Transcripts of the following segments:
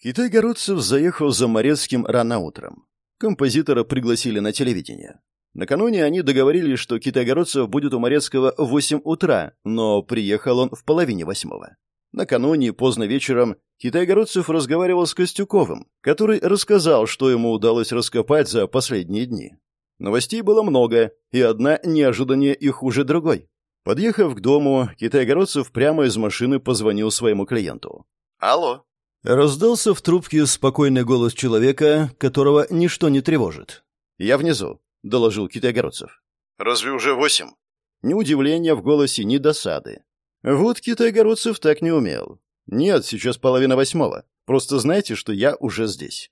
Китай-городцев заехал за Морецким рано утром. Композитора пригласили на телевидение. Накануне они договорились, что Китай-городцев будет у Морецкого в 8 утра, но приехал он в половине восьмого. Накануне, поздно вечером, Китай-городцев разговаривал с Костюковым, который рассказал, что ему удалось раскопать за последние дни. Новостей было много, и одна неожиданнее и хуже другой. Подъехав к дому, Китай-городцев прямо из машины позвонил своему клиенту. «Алло». Раздался в трубке спокойный голос человека, которого ничто не тревожит. «Я внизу», — доложил Китай-городцев. «Разве уже восемь?» Ни удивления в голосе, ни досады. Вот Китай-городцев так не умел. Нет, сейчас половина восьмого. Просто знайте, что я уже здесь.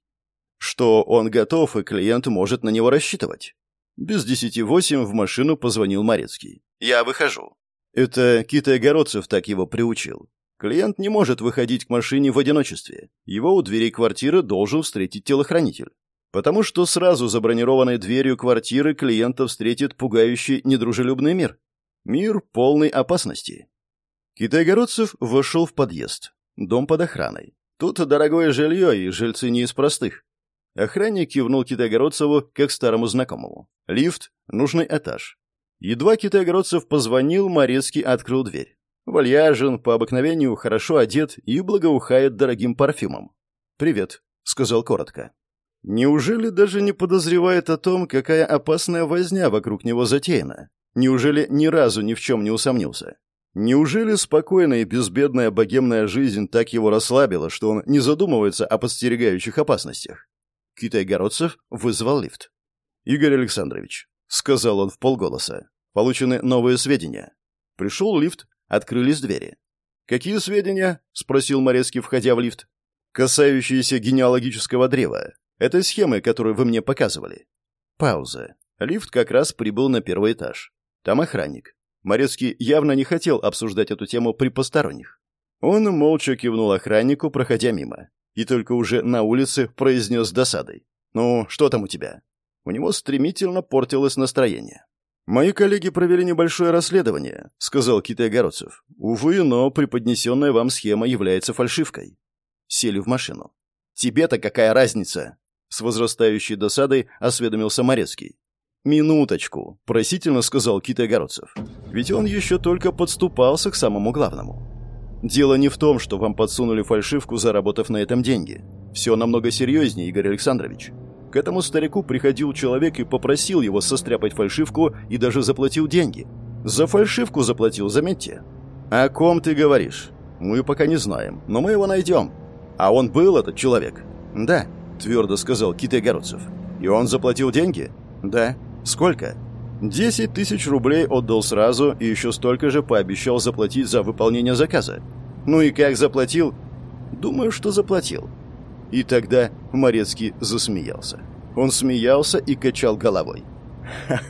Что он готов, и клиент может на него рассчитывать. Без десяти восемь в машину позвонил Морецкий. «Я выхожу». Это Китай-городцев так его приучил. Клиент не может выходить к машине в одиночестве. Его у дверей квартиры должен встретить телохранитель. Потому что сразу за бронированной дверью квартиры клиента встретит пугающий недружелюбный мир. Мир полной опасности. Китайгородцев вошел в подъезд. Дом под охраной. Тут дорогое жилье, и жильцы не из простых. Охранник кивнул Китайгородцеву как старому знакомому. Лифт, нужный этаж. Едва Китайгородцев позвонил, Морецкий открыл дверь. Вальяжен, по обыкновению хорошо одет и благоухает дорогим парфюмом. «Привет», — сказал коротко. Неужели даже не подозревает о том, какая опасная возня вокруг него затеяна? Неужели ни разу ни в чем не усомнился? Неужели спокойная и безбедная богемная жизнь так его расслабила, что он не задумывается о подстерегающих опасностях? Китай-городцев вызвал лифт. «Игорь Александрович», — сказал он в полголоса, — «получены новые сведения». Пришел лифт, Открылись двери. «Какие сведения?» — спросил Морецкий, входя в лифт. «Касающиеся генеалогического древа. Это схемы, которые вы мне показывали». Пауза. Лифт как раз прибыл на первый этаж. Там охранник. Морецкий явно не хотел обсуждать эту тему при посторонних. Он молча кивнул охраннику, проходя мимо. И только уже на улице произнес с досадой. «Ну, что там у тебя?» У него стремительно портилось настроение. «Мои коллеги провели небольшое расследование», — сказал Китай-Городцев. «Увы, но преподнесенная вам схема является фальшивкой». Сели в машину. «Тебе-то какая разница?» С возрастающей досадой осведомился Морецкий. «Минуточку», — просительно сказал Китай-Городцев. «Ведь он еще только подступался к самому главному. Дело не в том, что вам подсунули фальшивку, заработав на этом деньги. Все намного серьезнее, Игорь Александрович. К этому старику приходил человек и попросил его состряпать фальшивку и даже заплатил деньги. За фальшивку заплатил, заметьте. О ком ты говоришь? Мы пока не знаем, но мы его найдем. А он был, этот человек? Да, твердо сказал Китай-Городцев. И он заплатил деньги? Да. Сколько? Десять тысяч рублей отдал сразу и еще столько же пообещал заплатить за выполнение заказа. Ну и как заплатил? Думаю, что заплатил. И тогда Морецкий засмеялся. Он смеялся и качал головой.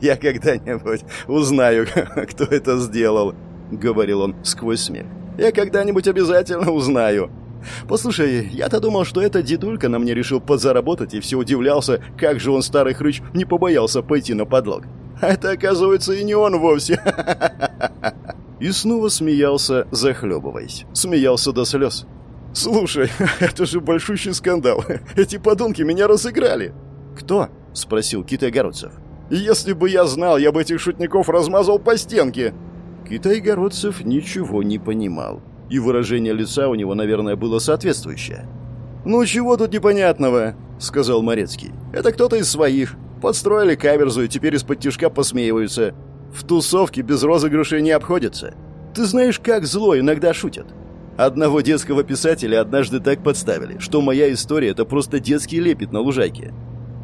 «Я когда-нибудь узнаю, кто это сделал», — говорил он сквозь смех. «Я когда-нибудь обязательно узнаю. Послушай, я-то думал, что это дедулька на мне решил подзаработать, и все удивлялся, как же он, старый хрыч, не побоялся пойти на подлог. А это, оказывается, и не он вовсе. И снова смеялся, захлебываясь. Смеялся до слез. «Слушай, это же большущий скандал. Эти подонки меня разыграли». «Кто?» — спросил Китай-Городцев. «Если бы я знал, я бы этих шутников размазал по стенке». Китай-Городцев ничего не понимал. И выражение лица у него, наверное, было соответствующее. «Ну чего тут непонятного?» — сказал Морецкий. «Это кто-то из своих. Подстроили каверзу и теперь из-под тяжка посмеиваются. В тусовке без розыгрышей не обходится. Ты знаешь, как зло иногда шутят. Одного детского писателя однажды так подставили, что моя история — это просто детский лепет на лужайке.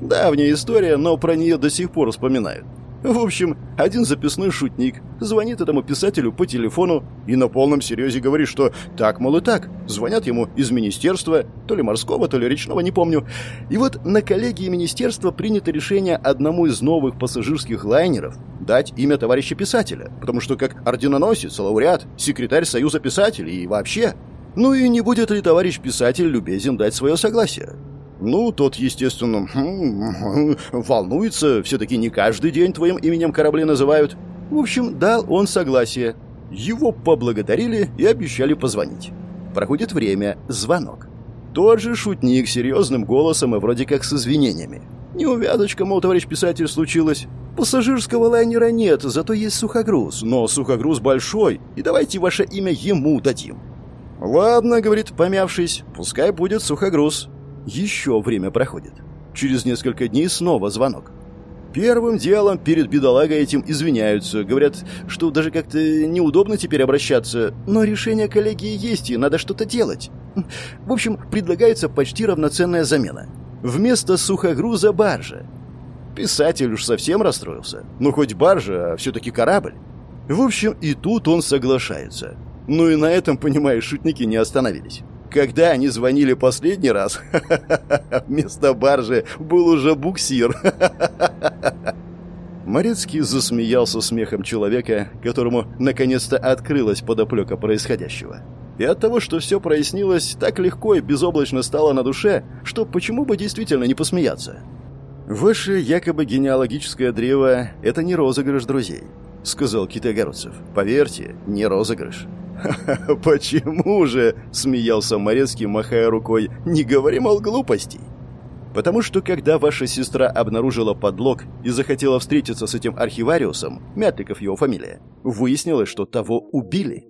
Давняя история, но про нее до сих пор вспоминают. В общем, один записной шутник звонит этому писателю по телефону и на полном серьезе говорит, что так, мол, и так. Звонят ему из министерства, то ли морского, то ли речного, не помню. И вот на коллегии министерства принято решение одному из новых пассажирских лайнеров дать имя товарища писателя, потому что как орденоносец, лауреат, секретарь Союза писателей и вообще. Ну и не будет ли товарищ писатель любезен дать свое согласие? Ну, тот, естественно, волнуется, все-таки не каждый день твоим именем корабли называют. В общем, дал он согласие. Его поблагодарили и обещали позвонить. Проходит время, звонок. Тот же шутник серьезным голосом и вроде как с извинениями. Неувязочка, мол, товарищ писатель, случилась. Пассажирского лайнера нет, зато есть сухогруз. Но сухогруз большой, и давайте ваше имя ему дадим. «Ладно», — говорит, помявшись, — «пускай будет сухогруз». Еще время проходит. Через несколько дней снова звонок. Первым делом перед бедолагой этим извиняются, говорят, что даже как-то неудобно теперь обращаться, но решение коллегии есть, и надо что-то делать. В общем, предлагается почти равноценная замена. Вместо сухогруза баржа. Писатель уж совсем расстроился. Ну, хоть баржа, а все-таки корабль. В общем, и тут он соглашается. Ну и на этом, понимаешь, шутники не остановились. Когда они звонили последний раз, вместо баржи был уже буксир. Морецкий засмеялся смехом человека, которому наконец-то открылась подоплека происходящего. И от того, что все прояснилось, так легко и безоблачно стало на душе, что почему бы действительно не посмеяться? «Ваше якобы генеалогическое древо — это не розыгрыш друзей», — сказал Китайгородцев. «Поверьте, не розыгрыш. «Почему же?» — смеялся Морецкий, махая рукой. «Не говори, мол, глупостей». «Потому что, когда ваша сестра обнаружила подлог и захотела встретиться с этим архивариусом, Мятликов его фамилия, выяснилось, что того убили».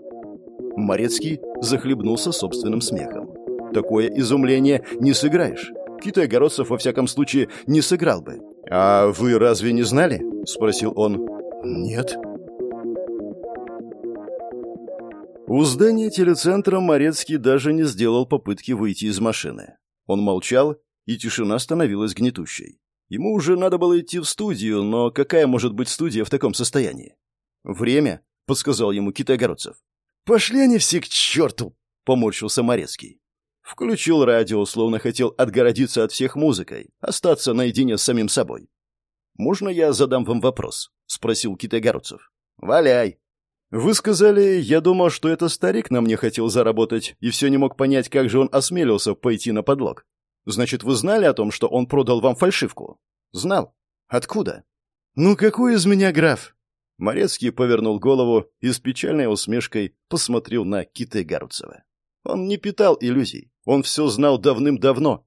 Морецкий захлебнулся собственным смехом. «Такое изумление не сыграешь. Китай-городцев, во всяком случае, не сыграл бы». «А вы разве не знали?» — спросил он. «Нет», У здания телецентра Морецкий даже не сделал попытки выйти из машины. Он молчал, и тишина становилась гнетущей. Ему уже надо было идти в студию, но какая может быть студия в таком состоянии? «Время», — подсказал ему Китайгородцев. «Пошли они все к черту!» — поморщился Морецкий. Включил радио, словно хотел отгородиться от всех музыкой, остаться наедине с самим собой. «Можно я задам вам вопрос?» — спросил Китайгородцев. «Валяй!» «Вы сказали, я думал, что это старик на мне хотел заработать, и все не мог понять, как же он осмелился пойти на подлог. Значит, вы знали о том, что он продал вам фальшивку?» «Знал. Откуда?» «Ну какой из меня граф?» Морецкий повернул голову и с печальной усмешкой посмотрел на Киты. Он не питал иллюзий, он все знал давным-давно.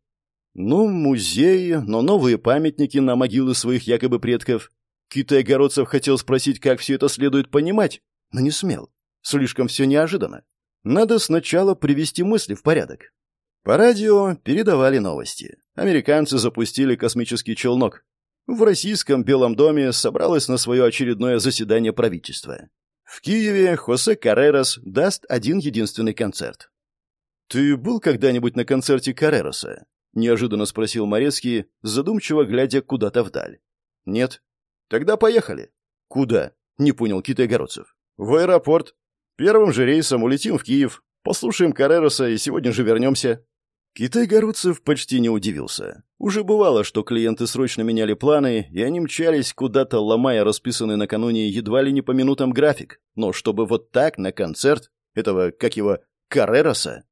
Ну, музеи, но новые памятники на могилы своих якобы предков. Китай Городцев хотел спросить, как все это следует понимать, но не смел. Слишком все неожиданно. Надо сначала привести мысли в порядок. По радио передавали новости. Американцы запустили космический челнок. В российском Белом доме собралось на свое очередное заседание правительства. В Киеве Хосе Каррерас даст один единственный концерт. «Ты был когда-нибудь на концерте Каррероса?» — неожиданно спросил Морецкий, задумчиво глядя куда-то вдаль. «Нет». «Тогда поехали». «Куда?» — не понял Китай-Городцев. «В аэропорт. Первым же рейсом улетим в Киев. Послушаем Карероса и сегодня же вернемся». Китай-Городцев почти не удивился. Уже бывало, что клиенты срочно меняли планы, и они мчались куда-то, ломая расписанный накануне едва ли не по минутам график. Но чтобы вот так на концерт этого, как его, Карероса?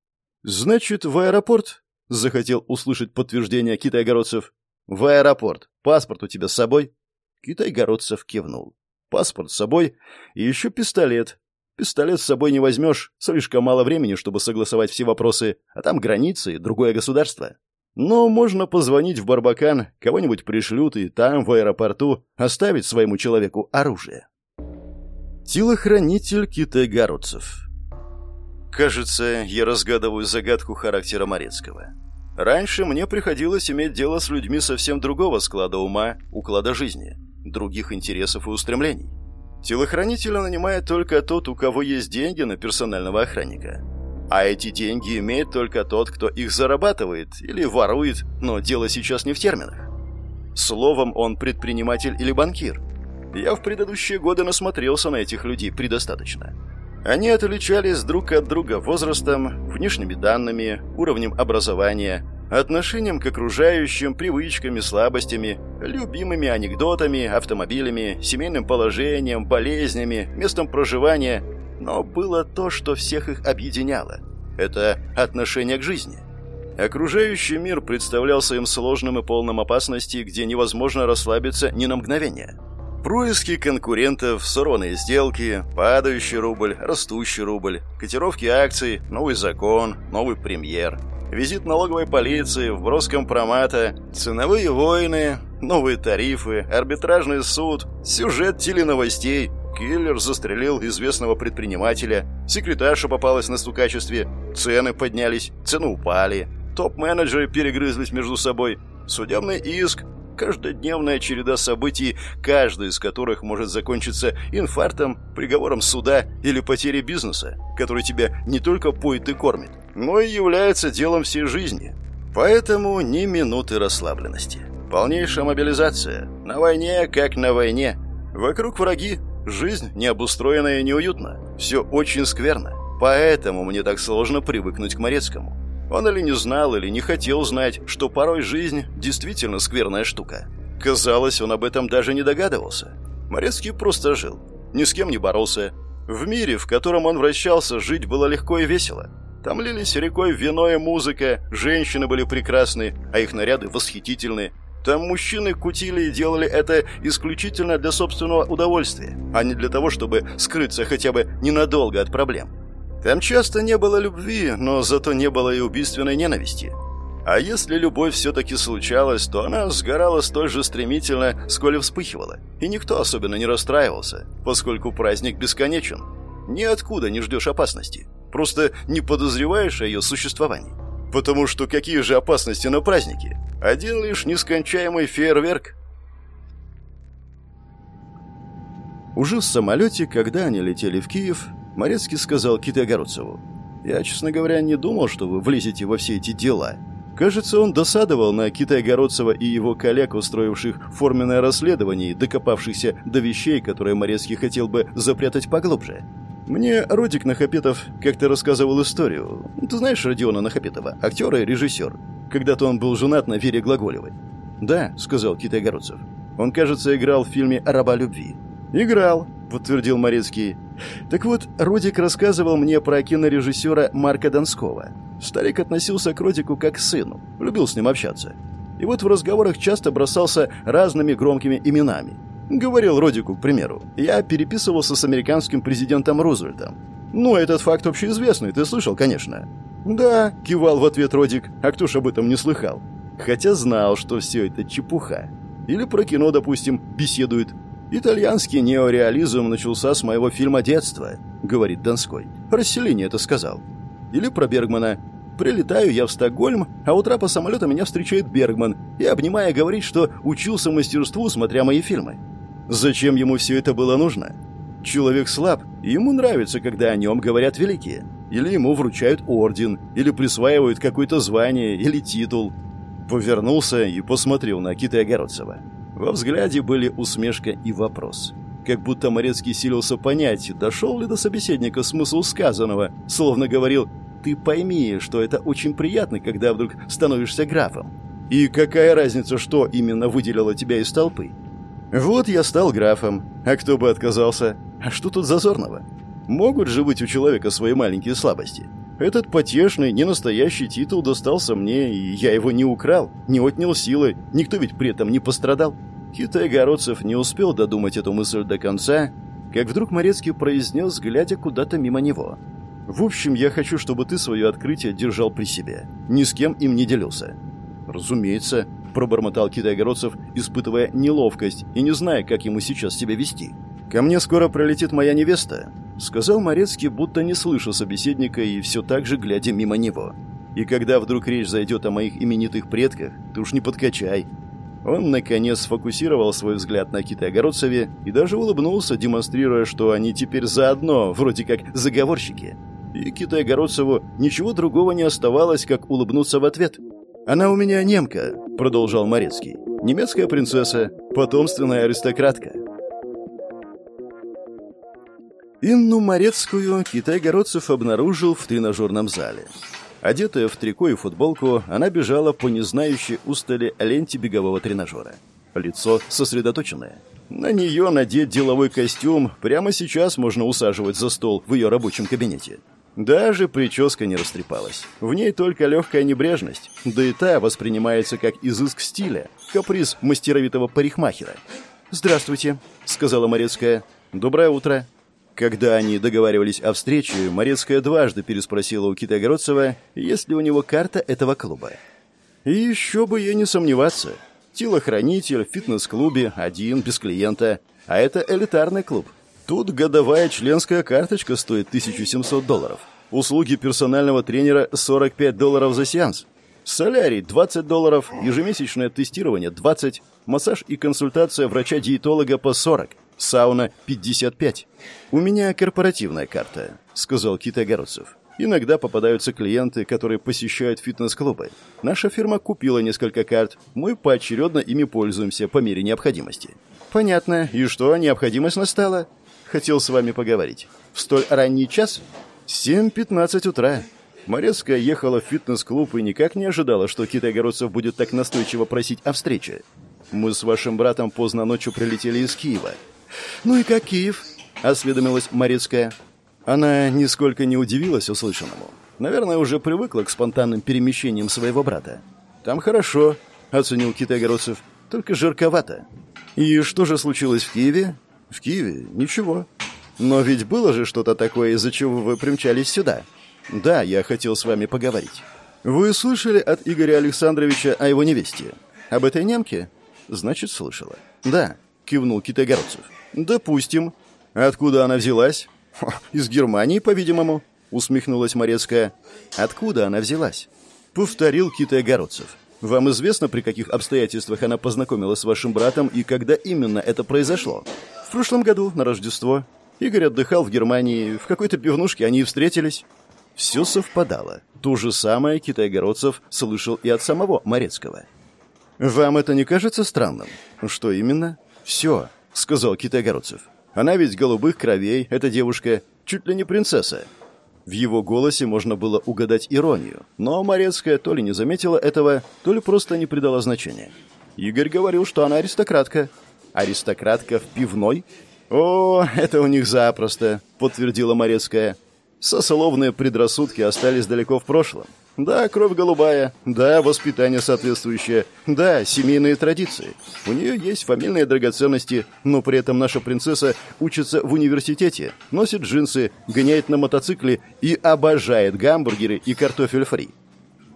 «Значит, в аэропорт?» — захотел услышать подтверждение Китай-Городцев. «В аэропорт. Паспорт у тебя с собой?» Китай-Городцев кивнул паспорт с собой и еще пистолет. Пистолет с собой не возьмешь, слишком мало времени, чтобы согласовать все вопросы, а там границы и другое государство. Но можно позвонить в Барбакан, кого-нибудь пришлют и там, в аэропорту, оставить своему человеку оружие. Телохранитель Китай Гаруцев Кажется, я разгадываю загадку характера Морецкого. Раньше мне приходилось иметь дело с людьми совсем другого склада ума, уклада жизни других интересов и устремлений. Телохранителя нанимает только тот, у кого есть деньги на персонального охранника. А эти деньги имеет только тот, кто их зарабатывает или ворует, но дело сейчас не в терминах. Словом, он предприниматель или банкир. Я в предыдущие годы насмотрелся на этих людей предостаточно. Они отличались друг от друга возрастом, внешними данными, уровнем образования, отношением к окружающим, привычками, слабостями, любимыми анекдотами, автомобилями, семейным положением, болезнями, местом проживания. Но было то, что всех их объединяло. Это отношение к жизни. Окружающий мир представлялся им сложным и полным опасности, где невозможно расслабиться ни на мгновение. Происки конкурентов, сорванные сделки, падающий рубль, растущий рубль, котировки акций, новый закон, новый премьер, визит налоговой полиции, вброс компромата, ценовые войны, новые тарифы, арбитражный суд, сюжет теленовостей, киллер застрелил известного предпринимателя, секретарша попалась на стукачестве, цены поднялись, цены упали, топ-менеджеры перегрызлись между собой, судебный иск, каждодневная череда событий, каждый из которых может закончиться инфарктом, приговором суда или потерей бизнеса, который тебя не только поет и кормит, но и является делом всей жизни. Поэтому ни минуты расслабленности. Полнейшая мобилизация. На войне, как на войне. Вокруг враги. Жизнь необустроенная и неуютна. Все очень скверно. Поэтому мне так сложно привыкнуть к Морецкому. Он или не знал, или не хотел знать, что порой жизнь действительно скверная штука. Казалось, он об этом даже не догадывался. Морецкий просто жил. Ни с кем не боролся. В мире, в котором он вращался, жить было легко и весело. Там лились рекой вино и музыка, женщины были прекрасны, а их наряды восхитительны. Там мужчины кутили и делали это исключительно для собственного удовольствия, а не для того, чтобы скрыться хотя бы ненадолго от проблем. Там часто не было любви, но зато не было и убийственной ненависти. А если любовь все-таки случалась, то она сгорала столь же стремительно, сколь и вспыхивала. И никто особенно не расстраивался, поскольку праздник бесконечен. Ниоткуда не ждешь опасности. Просто не подозреваешь о ее существовании. Потому что какие же опасности на празднике? Один лишь нескончаемый фейерверк. Уже в самолете, когда они летели в Киев, Морецкий сказал Китайгородцеву. «Я, честно говоря, не думал, что вы влезете во все эти дела». Кажется, он досадовал на Китайгородцева и его коллег, устроивших форменное расследование и докопавшихся до вещей, которые Морецкий хотел бы запрятать поглубже. Мне Родик Нахапетов как-то рассказывал историю. Ты знаешь Родиона Нахапетова, актера и режиссер? Когда-то он был женат на Вере Глаголевой. «Да», — сказал Китайгородцев. «Он, кажется, играл в фильме «Раба любви». «Играл», — подтвердил Морецкий. «Так вот, Родик рассказывал мне про кинорежиссера Марка Донского. Старик относился к Родику как к сыну, любил с ним общаться. И вот в разговорах часто бросался разными громкими именами. Говорил Родику, к примеру, я переписывался с американским президентом Рузвельтом. Ну, этот факт общеизвестный, ты слышал, конечно. Да, кивал в ответ Родик, а кто ж об этом не слыхал? Хотя знал, что все это чепуха. Или про кино, допустим, беседует «Итальянский неореализм начался с моего фильма детства», — говорит Донской. «Расселение это сказал». Или про Бергмана. «Прилетаю я в Стокгольм, а утра по самолету меня встречает Бергман и, обнимая, говорит, что учился мастерству, смотря мои фильмы. Зачем ему все это было нужно? Человек слаб, и ему нравится, когда о нем говорят великие. Или ему вручают орден, или присваивают какое-то звание или титул». Повернулся и посмотрел на Кита Огородцева. Во взгляде были усмешка и вопрос. Как будто Морецкий силился понять, дошел ли до собеседника смысл сказанного, словно говорил «Ты пойми, что это очень приятно, когда вдруг становишься графом. И какая разница, что именно выделило тебя из толпы? Вот я стал графом, а кто бы отказался? А что тут зазорного? Могут же быть у человека свои маленькие слабости. Этот потешный, ненастоящий титул достался мне, и я его не украл, не отнял силы, никто ведь при этом не пострадал. Китай-городцев не успел додумать эту мысль до конца, как вдруг Морецкий произнес, глядя куда-то мимо него. «В общем, я хочу, чтобы ты свое открытие держал при себе. Ни с кем им не делился». «Разумеется», — пробормотал Китай-городцев, испытывая неловкость и не зная, как ему сейчас себя вести. «Ко мне скоро пролетит моя невеста», — сказал Морецкий, будто не слыша собеседника и все так же глядя мимо него. «И когда вдруг речь зайдет о моих именитых предках, ты уж не подкачай». Он, наконец, сфокусировал свой взгляд на Ките Огородцеве и даже улыбнулся, демонстрируя, что они теперь заодно, вроде как заговорщики. И Ките Огородцеву ничего другого не оставалось, как улыбнуться в ответ. «Она у меня немка», — продолжал Морецкий. «Немецкая принцесса, потомственная аристократка». Инну Морецкую Китай-Городцев обнаружил в тренажерном зале. Одетая в трико и футболку, она бежала по незнающей устали ленте бегового тренажера. Лицо сосредоточенное. На нее надеть деловой костюм прямо сейчас можно усаживать за стол в ее рабочем кабинете. Даже прическа не растрепалась. В ней только легкая небрежность, да и та воспринимается как изыск стиля, каприз мастеровитого парикмахера. «Здравствуйте», — сказала Морецкая. «Доброе утро». Когда они договаривались о встрече, Морецкая дважды переспросила у Кита Огородцева, есть ли у него карта этого клуба. И еще бы ей не сомневаться. Телохранитель в фитнес-клубе, один, без клиента. А это элитарный клуб. Тут годовая членская карточка стоит 1700 долларов. Услуги персонального тренера 45 долларов за сеанс. Солярий 20 долларов, ежемесячное тестирование 20, массаж и консультация врача-диетолога по 40, сауна 55. У меня корпоративная карта, сказал Кит Огородцев. Иногда попадаются клиенты, которые посещают фитнес-клубы. Наша фирма купила несколько карт, мы поочередно ими пользуемся по мере необходимости. Понятно. И что, необходимость настала? Хотел с вами поговорить. В столь ранний час? 7.15 утра. Морецкая ехала в фитнес-клуб и никак не ожидала, что Китай Огородцев будет так настойчиво просить о встрече. Мы с вашим братом поздно ночью прилетели из Киева. «Ну и как Киев?» — осведомилась Морецкая. Она нисколько не удивилась услышанному. Наверное, уже привыкла к спонтанным перемещениям своего брата. «Там хорошо», — оценил Китай Огородцев. «Только жарковато». «И что же случилось в Киеве?» «В Киеве? Ничего. Но ведь было же что-то такое, из-за чего вы примчались сюда. Да, я хотел с вами поговорить. Вы слышали от Игоря Александровича о его невесте? Об этой немке? Значит, слышала. Да, кивнул Китайгородцев. Допустим. Откуда она взялась? Из Германии, по-видимому, усмехнулась Морецкая. Откуда она взялась? Повторил Китайгородцев. Вам известно, при каких обстоятельствах она познакомилась с вашим братом и когда именно это произошло? В прошлом году, на Рождество. Игорь отдыхал в Германии, в какой-то пивнушке они и встретились. Все совпадало. То же самое Китай-Городцев слышал и от самого Морецкого. «Вам это не кажется странным?» «Что именно?» «Все», — сказал Китай-Городцев. «Она ведь голубых кровей, эта девушка, чуть ли не принцесса». В его голосе можно было угадать иронию, но Морецкая то ли не заметила этого, то ли просто не придала значения. Игорь говорил, что она аристократка. «Аристократка в пивной?» «О, это у них запросто», — подтвердила Морецкая. Сословные предрассудки остались далеко в прошлом. Да, кровь голубая, да, воспитание соответствующее, да, семейные традиции. У нее есть фамильные драгоценности, но при этом наша принцесса учится в университете, носит джинсы, гоняет на мотоцикле и обожает гамбургеры и картофель фри.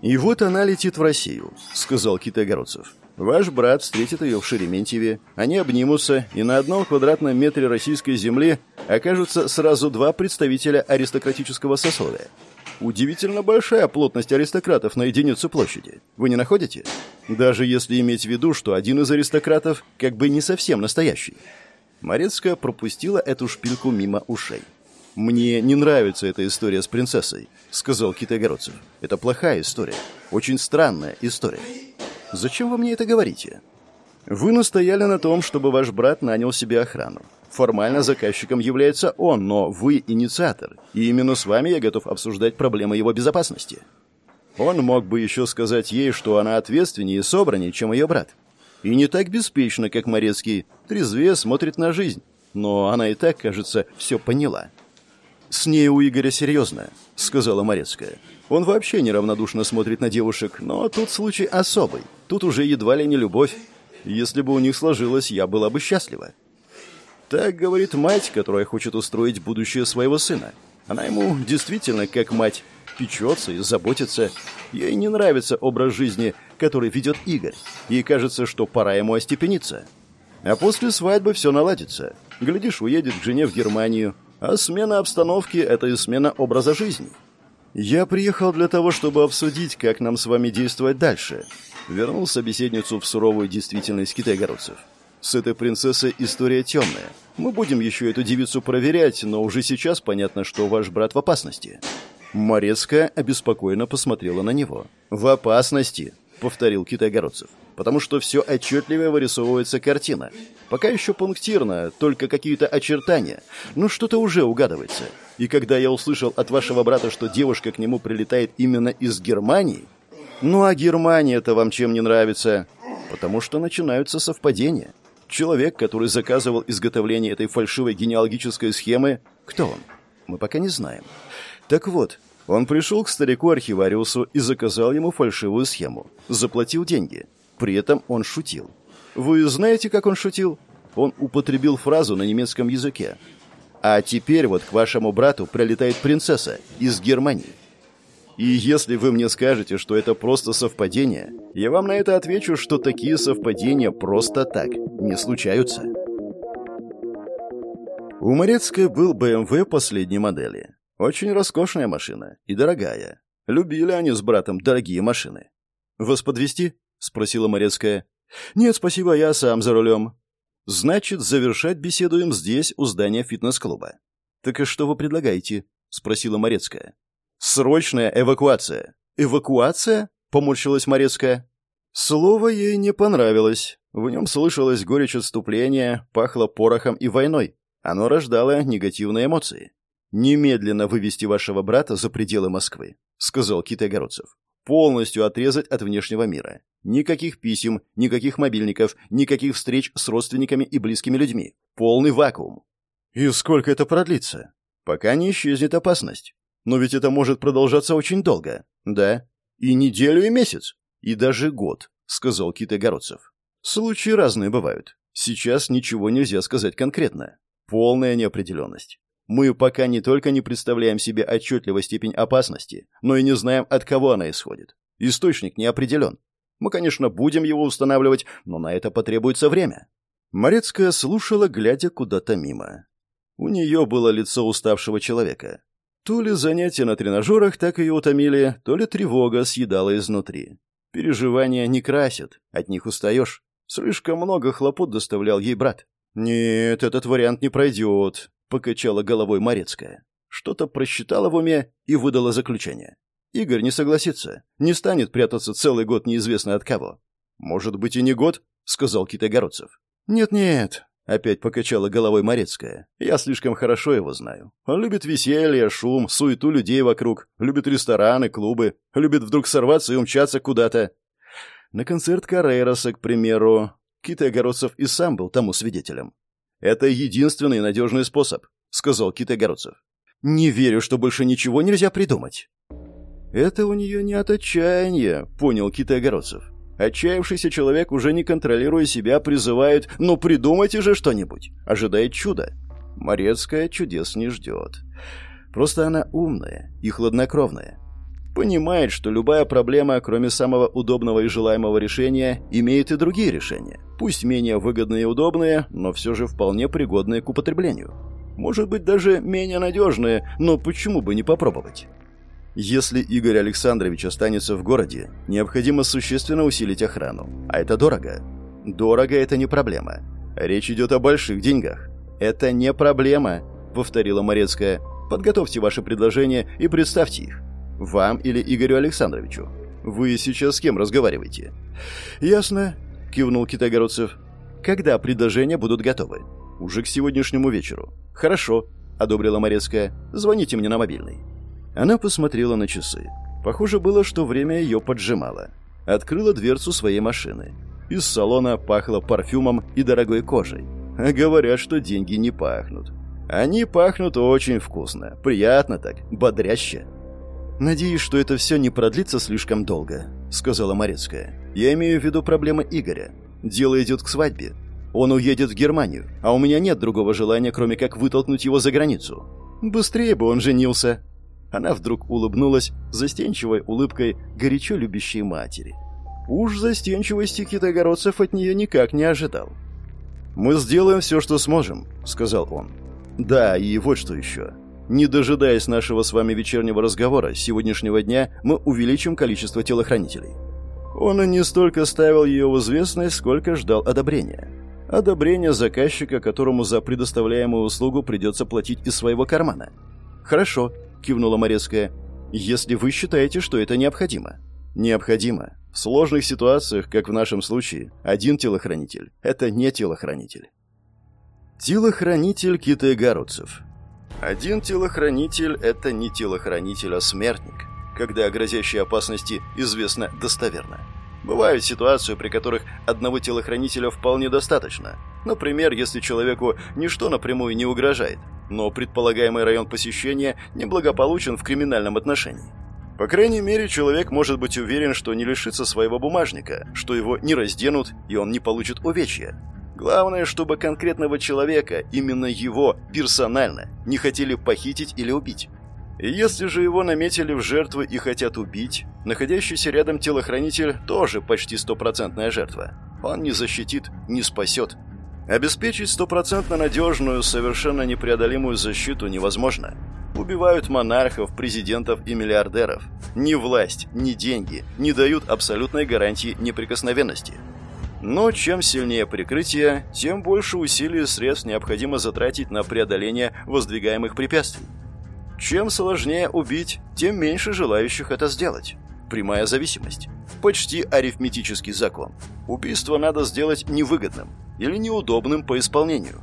«И вот она летит в Россию», — сказал Кит Огородцев. Ваш брат встретит ее в Шереметьеве, они обнимутся, и на одном квадратном метре российской земли окажутся сразу два представителя аристократического сословия. Удивительно большая плотность аристократов на единицу площади. Вы не находите? Даже если иметь в виду, что один из аристократов как бы не совсем настоящий. Морецкая пропустила эту шпильку мимо ушей. «Мне не нравится эта история с принцессой», — сказал Китайгородцев. «Это плохая история. Очень странная история». Зачем вы мне это говорите? Вы настояли на том, чтобы ваш брат нанял себе охрану. Формально заказчиком является он, но вы инициатор, и именно с вами я готов обсуждать проблемы его безопасности. Он мог бы еще сказать ей, что она ответственнее и собраннее, чем ее брат. И не так беспечно, как Морецкий, трезвее смотрит на жизнь. Но она и так, кажется, все поняла. «С ней у Игоря серьезно», — сказала Морецкая. «Он вообще неравнодушно смотрит на девушек, но тут случай особый. Тут уже едва ли не любовь. Если бы у них сложилось, я была бы счастлива». Так говорит мать, которая хочет устроить будущее своего сына. Она ему действительно, как мать, печется и заботится. Ей не нравится образ жизни, который ведет Игорь. Ей кажется, что пора ему остепениться. А после свадьбы все наладится. Глядишь, уедет к жене в Германию, а смена обстановки – это и смена образа жизни. Я приехал для того, чтобы обсудить, как нам с вами действовать дальше. Вернул собеседницу в суровую действительность китайгородцев. С этой принцессой история темная. Мы будем еще эту девицу проверять, но уже сейчас понятно, что ваш брат в опасности. Морецкая обеспокоенно посмотрела на него. «В опасности», — повторил Китайгородцев потому что все отчетливее вырисовывается картина. Пока еще пунктирно, только какие-то очертания, но что-то уже угадывается. И когда я услышал от вашего брата, что девушка к нему прилетает именно из Германии... Ну а Германия-то вам чем не нравится? Потому что начинаются совпадения. Человек, который заказывал изготовление этой фальшивой генеалогической схемы, кто он? Мы пока не знаем. Так вот, он пришел к старику-архивариусу и заказал ему фальшивую схему. Заплатил деньги. При этом он шутил. Вы знаете, как он шутил? Он употребил фразу на немецком языке. А теперь вот к вашему брату прилетает принцесса из Германии. И если вы мне скажете, что это просто совпадение, я вам на это отвечу, что такие совпадения просто так не случаются. У Морецкой был BMW последней модели. Очень роскошная машина и дорогая. Любили они с братом дорогие машины. «Вас подвезти?» — спросила Морецкая. «Нет, спасибо, я сам за рулем». «Значит, завершать беседуем здесь, у здания фитнес-клуба». «Так и что вы предлагаете?» — спросила Морецкая. «Срочная эвакуация». «Эвакуация?» — поморщилась Морецкая. Слово ей не понравилось. В нем слышалось горечь отступления, пахло порохом и войной. Оно рождало негативные эмоции. «Немедленно вывести вашего брата за пределы Москвы», — сказал Кит Огородцев. «Полностью отрезать от внешнего мира. Никаких писем, никаких мобильников, никаких встреч с родственниками и близкими людьми. Полный вакуум». «И сколько это продлится?» «Пока не исчезнет опасность. Но ведь это может продолжаться очень долго». «Да. И неделю, и месяц. И даже год», — сказал Кит Огородцев. «Случаи разные бывают. Сейчас ничего нельзя сказать конкретно. Полная неопределенность. Мы пока не только не представляем себе отчетливо степень опасности, но и не знаем, от кого она исходит. Источник не определен. Мы, конечно, будем его устанавливать, но на это потребуется время. Морецкая слушала, глядя куда-то мимо. У нее было лицо уставшего человека. То ли занятия на тренажерах так ее утомили, то ли тревога съедала изнутри. Переживания не красят, от них устаешь. Слишком много хлопот доставлял ей брат. «Нет, этот вариант не пройдет», — покачала головой Морецкая. Что-то просчитала в уме и выдала заключение. Игорь не согласится, не станет прятаться целый год неизвестно от кого. «Может быть и не год», — сказал Китайгородцев. «Нет-нет», — опять покачала головой Морецкая. «Я слишком хорошо его знаю. Он любит веселье, шум, суету людей вокруг, любит рестораны, клубы, любит вдруг сорваться и умчаться куда-то. На концерт Карейроса, к примеру, Кит Огородцев и сам был тому свидетелем. «Это единственный надежный способ», — сказал Кит Огородцев. «Не верю, что больше ничего нельзя придумать». «Это у нее не от отчаяния», — понял Кит Огородцев. Отчаявшийся человек, уже не контролируя себя, призывает «Ну придумайте же что-нибудь!» Ожидает чуда. Морецкая чудес не ждет. Просто она умная и хладнокровная. Понимает, что любая проблема, кроме самого удобного и желаемого решения, имеет и другие решения. Пусть менее выгодные и удобные, но все же вполне пригодные к употреблению. Может быть, даже менее надежные, но почему бы не попробовать? Если Игорь Александрович останется в городе, необходимо существенно усилить охрану. А это дорого. Дорого – это не проблема. Речь идет о больших деньгах. «Это не проблема», – повторила Морецкая. «Подготовьте ваши предложения и представьте их. Вам или Игорю Александровичу? Вы сейчас с кем разговариваете? Ясно, кивнул Китайгородцев. Когда предложения будут готовы? Уже к сегодняшнему вечеру. Хорошо, одобрила Морецкая. Звоните мне на мобильный. Она посмотрела на часы. Похоже было, что время ее поджимало. Открыла дверцу своей машины. Из салона пахло парфюмом и дорогой кожей. А говорят, что деньги не пахнут. Они пахнут очень вкусно, приятно так, бодряще. «Надеюсь, что это все не продлится слишком долго», — сказала Морецкая. «Я имею в виду проблемы Игоря. Дело идет к свадьбе. Он уедет в Германию, а у меня нет другого желания, кроме как вытолкнуть его за границу. Быстрее бы он женился». Она вдруг улыбнулась застенчивой улыбкой горячо любящей матери. Уж застенчивости китайгородцев от нее никак не ожидал. «Мы сделаем все, что сможем», — сказал он. «Да, и вот что еще. Не дожидаясь нашего с вами вечернего разговора, с сегодняшнего дня мы увеличим количество телохранителей. Он и не столько ставил ее в известность, сколько ждал одобрения. Одобрение заказчика, которому за предоставляемую услугу придется платить из своего кармана. «Хорошо», — кивнула Морецкая, — «если вы считаете, что это необходимо». «Необходимо. В сложных ситуациях, как в нашем случае, один телохранитель — это не телохранитель». Телохранитель Кита Гаруцев. Один телохранитель – это не телохранитель, а смертник, когда о грозящей опасности известно достоверно. Бывают ситуации, при которых одного телохранителя вполне достаточно. Например, если человеку ничто напрямую не угрожает, но предполагаемый район посещения неблагополучен в криминальном отношении. По крайней мере, человек может быть уверен, что не лишится своего бумажника, что его не разденут и он не получит увечья. Главное, чтобы конкретного человека, именно его, персонально, не хотели похитить или убить. И если же его наметили в жертвы и хотят убить, находящийся рядом телохранитель тоже почти стопроцентная жертва. Он не защитит, не спасет. Обеспечить стопроцентно надежную, совершенно непреодолимую защиту невозможно. Убивают монархов, президентов и миллиардеров. Ни власть, ни деньги не дают абсолютной гарантии неприкосновенности. Но чем сильнее прикрытие, тем больше усилий и средств необходимо затратить на преодоление воздвигаемых препятствий. Чем сложнее убить, тем меньше желающих это сделать. Прямая зависимость. Почти арифметический закон. Убийство надо сделать невыгодным или неудобным по исполнению.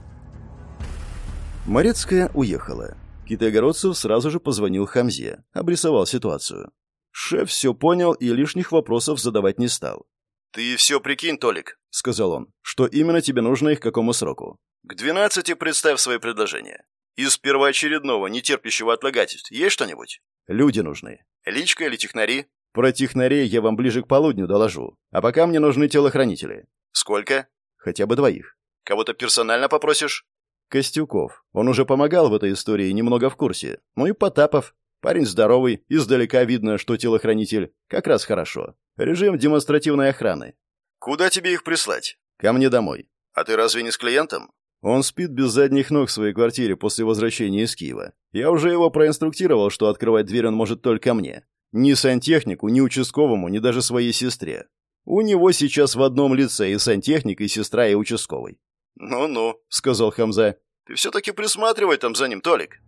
Морецкая уехала. Китайгородцев сразу же позвонил Хамзе, обрисовал ситуацию. Шеф все понял и лишних вопросов задавать не стал. «Ты все прикинь, Толик», — сказал он, — «что именно тебе нужно и к какому сроку?» «К двенадцати представь свои предложения. Из первоочередного, нетерпящего отлагательств, есть что-нибудь?» «Люди нужны». «Личка или технари?» «Про технарей я вам ближе к полудню доложу. А пока мне нужны телохранители». «Сколько?» «Хотя бы двоих». «Кого-то персонально попросишь?» Костюков. Он уже помогал в этой истории, немного в курсе. Ну и Потапов. Парень здоровый, издалека видно, что телохранитель. Как раз хорошо. Режим демонстративной охраны. Куда тебе их прислать? Ко мне домой. А ты разве не с клиентом? Он спит без задних ног в своей квартире после возвращения из Киева. Я уже его проинструктировал, что открывать дверь он может только мне. Ни сантехнику, ни участковому, ни даже своей сестре. У него сейчас в одном лице и сантехник, и сестра, и участковый. «Ну-ну», — сказал Хамза. «Ты все-таки присматривай там за ним, Толик».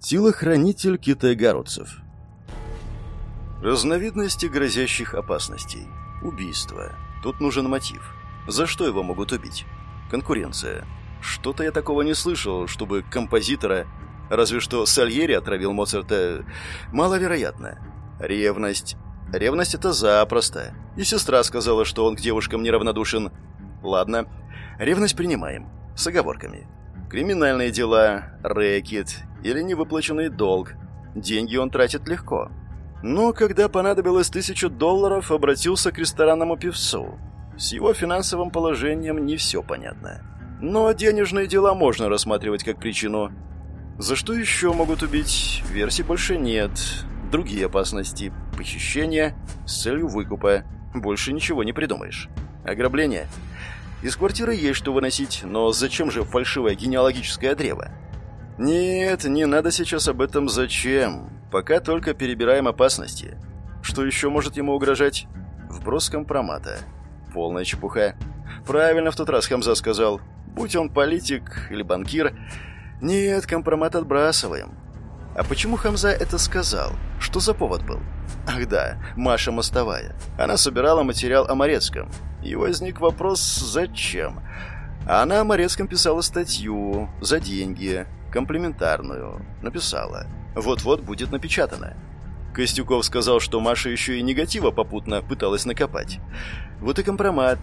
Телохранитель китайгородцев. Разновидности грозящих опасностей. Убийство. Тут нужен мотив. За что его могут убить? Конкуренция. Что-то я такого не слышал, чтобы композитора... Разве что Сальери отравил Моцарта... Маловероятно. Ревность. Ревность — это запросто. И сестра сказала, что он к девушкам неравнодушен. Ладно, ревность принимаем. С оговорками. Криминальные дела, рэкет или невыплаченный долг. Деньги он тратит легко. Но когда понадобилось тысячу долларов, обратился к ресторанному певцу. С его финансовым положением не все понятно. Но денежные дела можно рассматривать как причину. За что еще могут убить? Версий больше нет. Другие опасности. Похищение с целью выкупа. Больше ничего не придумаешь. Ограбление. Из квартиры есть что выносить, но зачем же фальшивое генеалогическое древо? Нет, не надо сейчас об этом зачем. Пока только перебираем опасности. Что еще может ему угрожать? Вброс компромата. Полная чепуха. Правильно в тот раз Хамза сказал. Будь он политик или банкир. Нет, компромат отбрасываем. А почему Хамза это сказал? Что за повод был? Ах да, Маша Мостовая. Она собирала материал о Морецком. И возник вопрос «Зачем?». Она о Морецком писала статью за деньги, комплементарную. Написала. Вот-вот будет напечатана. Костюков сказал, что Маша еще и негатива попутно пыталась накопать. Вот и компромат.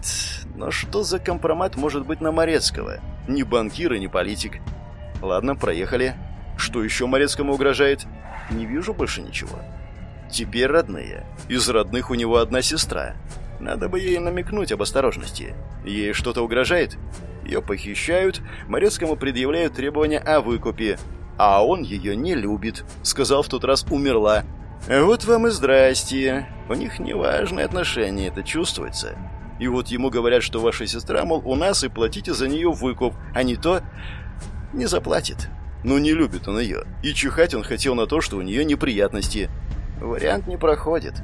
Но что за компромат может быть на Морецкого? Ни банкир и ни политик. Ладно, проехали. Что еще Морецкому угрожает? Не вижу больше ничего. Теперь родные. Из родных у него одна сестра. Надо бы ей намекнуть об осторожности. Ей что-то угрожает? Ее похищают, Морецкому предъявляют требования о выкупе. А он ее не любит. Сказал, в тот раз умерла. Вот вам и здрасте. У них неважные отношения, это чувствуется. И вот ему говорят, что ваша сестра, мол, у нас и платите за нее выкуп, а не то не заплатит. Но не любит он ее. И чихать он хотел на то, что у нее неприятности. Вариант не проходит.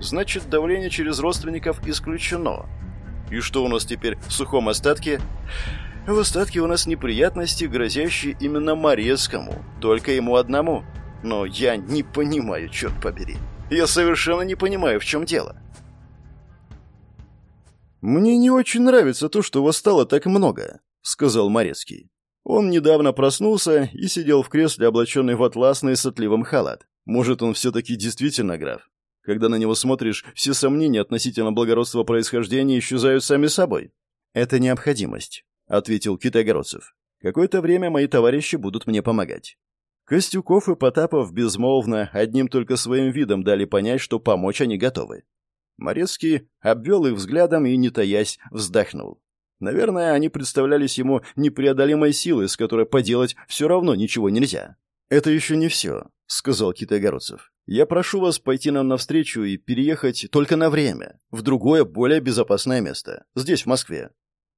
Значит, давление через родственников исключено. И что у нас теперь в сухом остатке? В остатке у нас неприятности, грозящие именно Морецкому. Только ему одному. Но я не понимаю, черт побери. Я совершенно не понимаю, в чем дело. «Мне не очень нравится то, что вас стало так много», — сказал Морецкий. Он недавно проснулся и сидел в кресле, облаченный в атласный с отливом халат. Может, он все-таки действительно граф? Когда на него смотришь, все сомнения относительно благородства происхождения исчезают сами собой. «Это необходимость», — ответил Китайгородцев. «Какое-то время мои товарищи будут мне помогать». Костюков и Потапов безмолвно, одним только своим видом дали понять, что помочь они готовы. Морецкий обвел их взглядом и, не таясь, вздохнул. Наверное, они представлялись ему непреодолимой силой, с которой поделать все равно ничего нельзя. «Это еще не все», — сказал Китай-Городцев. «Я прошу вас пойти нам навстречу и переехать только на время, в другое, более безопасное место, здесь, в Москве».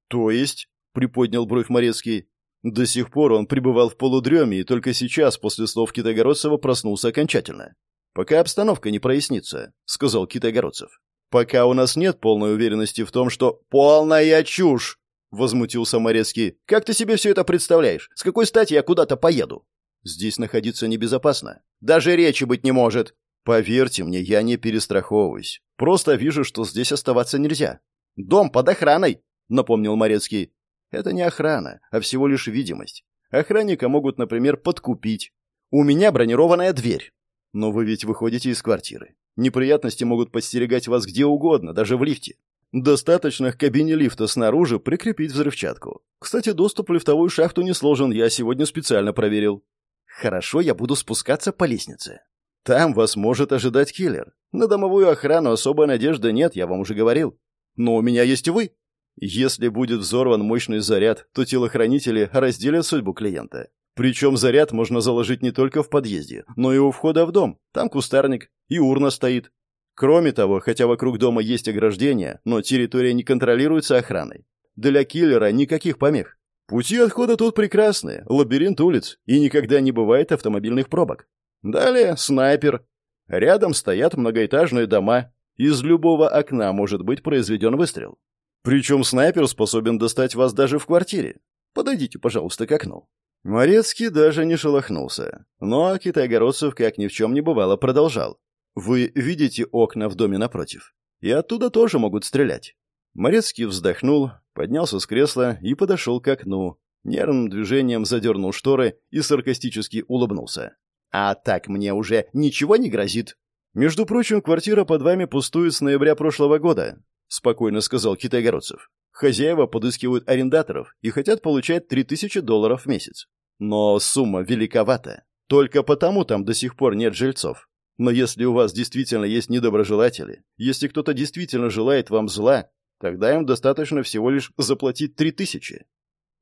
«То есть?» — приподнял бровь Морецкий. До сих пор он пребывал в полудреме и только сейчас, после слов Китайгородцева, проснулся окончательно. «Пока обстановка не прояснится», — сказал Китайгородцев. «Пока у нас нет полной уверенности в том, что...» «Полная чушь!» — возмутился Морецкий. «Как ты себе все это представляешь? С какой стати я куда-то поеду?» «Здесь находиться небезопасно. Даже речи быть не может!» «Поверьте мне, я не перестраховываюсь. Просто вижу, что здесь оставаться нельзя». «Дом под охраной!» — напомнил Морецкий. Это не охрана, а всего лишь видимость. Охранника могут, например, подкупить. У меня бронированная дверь. Но вы ведь выходите из квартиры. Неприятности могут подстерегать вас где угодно, даже в лифте. Достаточно к кабине лифта снаружи прикрепить взрывчатку. Кстати, доступ в лифтовую шахту не сложен, я сегодня специально проверил. Хорошо, я буду спускаться по лестнице. Там вас может ожидать киллер. На домовую охрану особой надежды нет, я вам уже говорил. Но у меня есть вы. Если будет взорван мощный заряд, то телохранители разделят судьбу клиента. Причем заряд можно заложить не только в подъезде, но и у входа в дом. Там кустарник и урна стоит. Кроме того, хотя вокруг дома есть ограждение, но территория не контролируется охраной. Для киллера никаких помех. Пути отхода тут прекрасные, лабиринт улиц, и никогда не бывает автомобильных пробок. Далее снайпер. Рядом стоят многоэтажные дома. Из любого окна может быть произведен выстрел. Причем снайпер способен достать вас даже в квартире. Подойдите, пожалуйста, к окну». Морецкий даже не шелохнулся. Но Китайгородцев, как ни в чем не бывало, продолжал. «Вы видите окна в доме напротив? И оттуда тоже могут стрелять». Морецкий вздохнул, поднялся с кресла и подошел к окну. Нервным движением задернул шторы и саркастически улыбнулся. «А так мне уже ничего не грозит?» «Между прочим, квартира под вами пустует с ноября прошлого года. — спокойно сказал Китайгородцев. «Хозяева подыскивают арендаторов и хотят получать 3000 долларов в месяц. Но сумма великовата. Только потому там до сих пор нет жильцов. Но если у вас действительно есть недоброжелатели, если кто-то действительно желает вам зла, тогда им достаточно всего лишь заплатить 3000».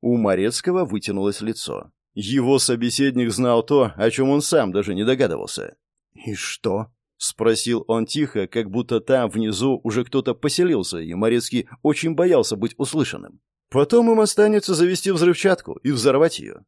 У Морецкого вытянулось лицо. Его собеседник знал то, о чем он сам даже не догадывался. «И что?» — спросил он тихо, как будто там, внизу, уже кто-то поселился, и Морецкий очень боялся быть услышанным. «Потом им останется завести взрывчатку и взорвать ее».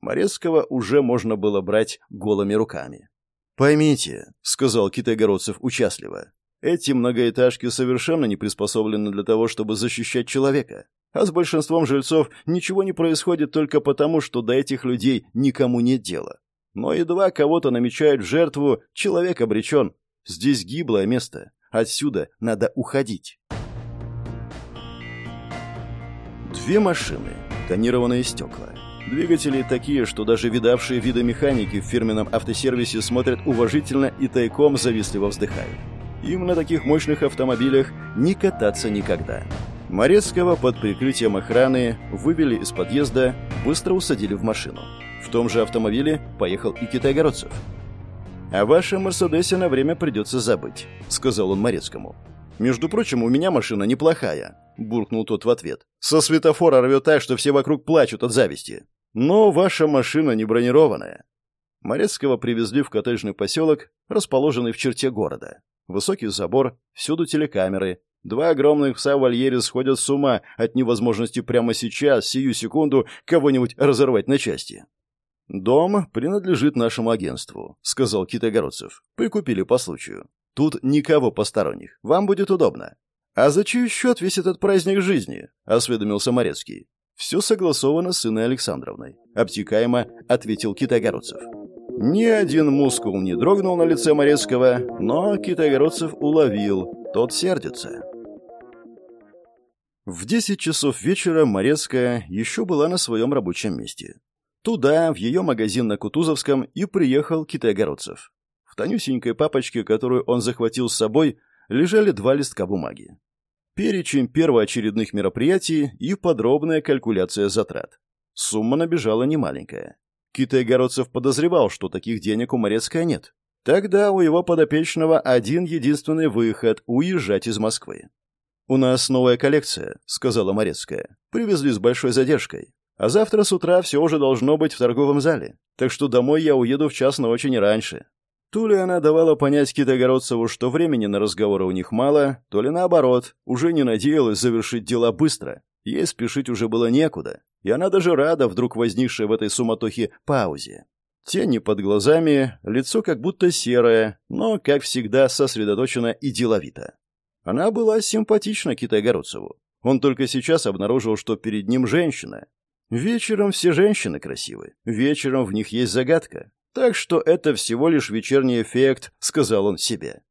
Морецкого уже можно было брать голыми руками. «Поймите», — сказал Китайгородцев участливо, — «эти многоэтажки совершенно не приспособлены для того, чтобы защищать человека. А с большинством жильцов ничего не происходит только потому, что до этих людей никому нет дела. Но едва кого-то намечают жертву, человек обречен. Здесь гиблое место. Отсюда надо уходить. Две машины, тонированные стекла. Двигатели такие, что даже видавшие виды механики в фирменном автосервисе смотрят уважительно и тайком завистливо вздыхают. Им на таких мощных автомобилях не кататься никогда. Морецкого под прикрытием охраны вывели из подъезда, быстро усадили в машину. В том же автомобиле поехал и китайгородцев. «О вашем Мерседесе на время придется забыть», — сказал он Морецкому. «Между прочим, у меня машина неплохая», — буркнул тот в ответ. «Со светофора рвет так, что все вокруг плачут от зависти. Но ваша машина не бронированная». Морецкого привезли в коттеджный поселок, расположенный в черте города. Высокий забор, всюду телекамеры. Два огромных пса в вольере сходят с ума от невозможности прямо сейчас, сию секунду, кого-нибудь разорвать на части. «Дом принадлежит нашему агентству», — сказал Китайгородцев. «Прикупили по случаю. Тут никого посторонних. Вам будет удобно». «А за чей счет весь этот праздник жизни?» — осведомился Морецкий. «Все согласовано с Инной Александровной», — обтекаемо ответил Китайгородцев. Ни один мускул не дрогнул на лице Морецкого, но Китайгородцев уловил. Тот сердится. В десять часов вечера Морецкая еще была на своем рабочем месте. Туда, в ее магазин на Кутузовском, и приехал китайгородцев. В тонюсенькой папочке, которую он захватил с собой, лежали два листка бумаги. Перечень первоочередных мероприятий и подробная калькуляция затрат. Сумма набежала немаленькая. Китайгородцев подозревал, что таких денег у Морецкой нет. Тогда у его подопечного один единственный выход – уезжать из Москвы. «У нас новая коллекция», — сказала Морецкая. «Привезли с большой задержкой. А завтра с утра все уже должно быть в торговом зале. Так что домой я уеду в час ночи не раньше». То ли она давала понять Китогородцеву, что времени на разговоры у них мало, то ли наоборот, уже не надеялась завершить дела быстро. Ей спешить уже было некуда, и она даже рада вдруг возникшей в этой суматохе паузе. Тени под глазами, лицо как будто серое, но, как всегда, сосредоточено и деловито. Она была симпатична Китайгородцеву. Он только сейчас обнаружил, что перед ним женщина. Вечером все женщины красивы, вечером в них есть загадка. Так что это всего лишь вечерний эффект, сказал он себе.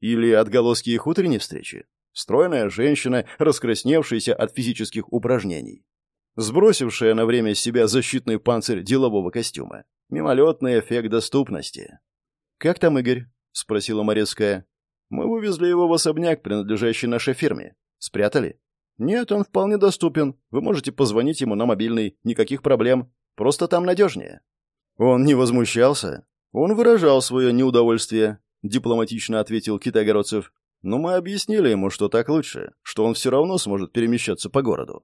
Или отголоски их утренней встречи. Стройная женщина, раскрасневшаяся от физических упражнений. Сбросившая на время с себя защитный панцирь делового костюма. Мимолетный эффект доступности. «Как там Игорь?» — спросила Морецкая. «Мы вывезли его в особняк, принадлежащий нашей фирме. Спрятали?» «Нет, он вполне доступен. Вы можете позвонить ему на мобильный. Никаких проблем. Просто там надежнее». Он не возмущался. Он выражал свое неудовольствие, дипломатично ответил Китайгородцев. Но мы объяснили ему, что так лучше, что он все равно сможет перемещаться по городу.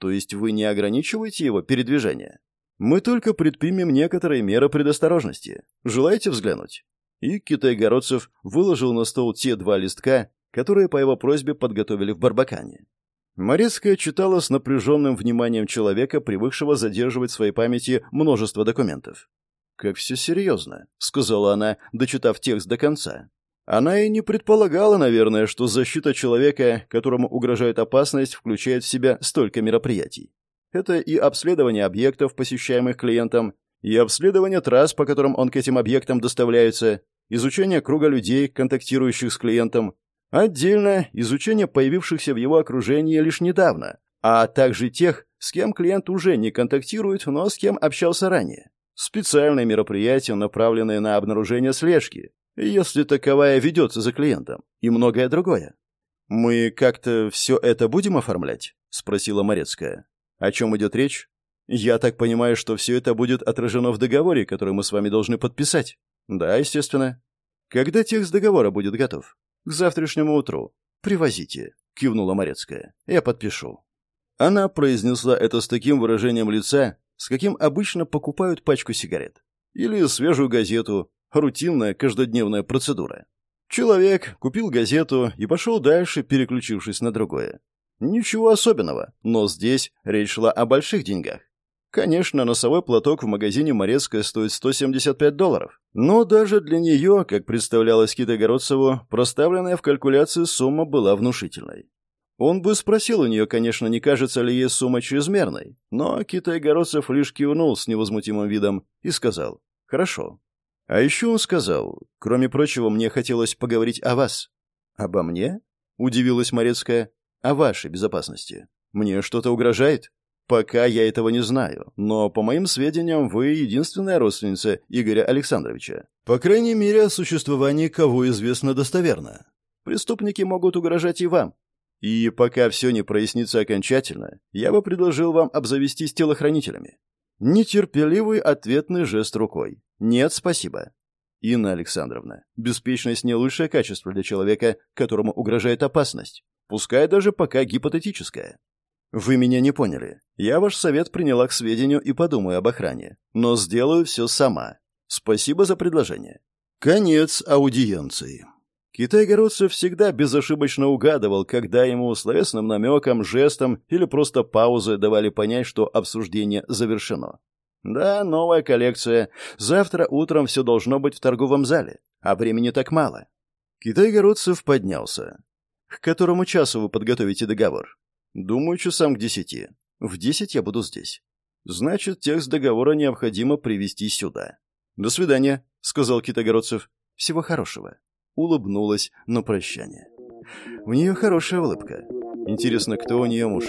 То есть вы не ограничиваете его передвижение? Мы только предпримем некоторые меры предосторожности. Желаете взглянуть?» И Китай-Городцев выложил на стол те два листка, которые по его просьбе подготовили в Барбакане. Морецкая читала с напряженным вниманием человека, привыкшего задерживать в своей памяти множество документов. «Как все серьезно», — сказала она, дочитав текст до конца. Она и не предполагала, наверное, что защита человека, которому угрожает опасность, включает в себя столько мероприятий. Это и обследование объектов, посещаемых клиентом, и обследование трасс, по которым он к этим объектам доставляется, изучение круга людей, контактирующих с клиентом, отдельно изучение появившихся в его окружении лишь недавно, а также тех, с кем клиент уже не контактирует, но с кем общался ранее. Специальные мероприятия, направленные на обнаружение слежки, если таковая ведется за клиентом, и многое другое. «Мы как-то все это будем оформлять?» — спросила Морецкая. О чем идет речь? Я так понимаю, что все это будет отражено в договоре, который мы с вами должны подписать. Да, естественно. Когда текст договора будет готов? К завтрашнему утру. Привозите, кивнула Морецкая. Я подпишу. Она произнесла это с таким выражением лица, с каким обычно покупают пачку сигарет. Или свежую газету, рутинная каждодневная процедура. Человек купил газету и пошел дальше, переключившись на другое. Ничего особенного, но здесь речь шла о больших деньгах. Конечно, носовой платок в магазине Морецкая стоит 175 долларов. Но даже для нее, как представлялось Китогородцеву, проставленная в калькуляции сумма была внушительной. Он бы спросил у нее, конечно, не кажется ли ей сумма чрезмерной, но Китайгородцев лишь кивнул с невозмутимым видом и сказал «Хорошо». А еще он сказал, кроме прочего, мне хотелось поговорить о вас. «Обо мне?» — удивилась Морецкая о вашей безопасности. Мне что-то угрожает? Пока я этого не знаю, но, по моим сведениям, вы единственная родственница Игоря Александровича. По крайней мере, о существовании кого известно достоверно. Преступники могут угрожать и вам. И пока все не прояснится окончательно, я бы предложил вам обзавестись телохранителями. Нетерпеливый ответный жест рукой. Нет, спасибо. Инна Александровна, беспечность не лучшее качество для человека, которому угрожает опасность пускай даже пока гипотетическая. Вы меня не поняли. Я ваш совет приняла к сведению и подумаю об охране, но сделаю все сама. Спасибо за предложение. Конец аудиенции. Китай-городцев всегда безошибочно угадывал, когда ему словесным намеком, жестом или просто паузой давали понять, что обсуждение завершено. Да, новая коллекция. Завтра утром все должно быть в торговом зале, а времени так мало. Китай-городцев поднялся. К которому часу вы подготовите договор? Думаю, часам к десяти. В десять я буду здесь. Значит, текст договора необходимо привести сюда. До свидания, сказал Китогородцев. Всего хорошего. Улыбнулась на прощание. У нее хорошая улыбка. Интересно, кто у нее муж?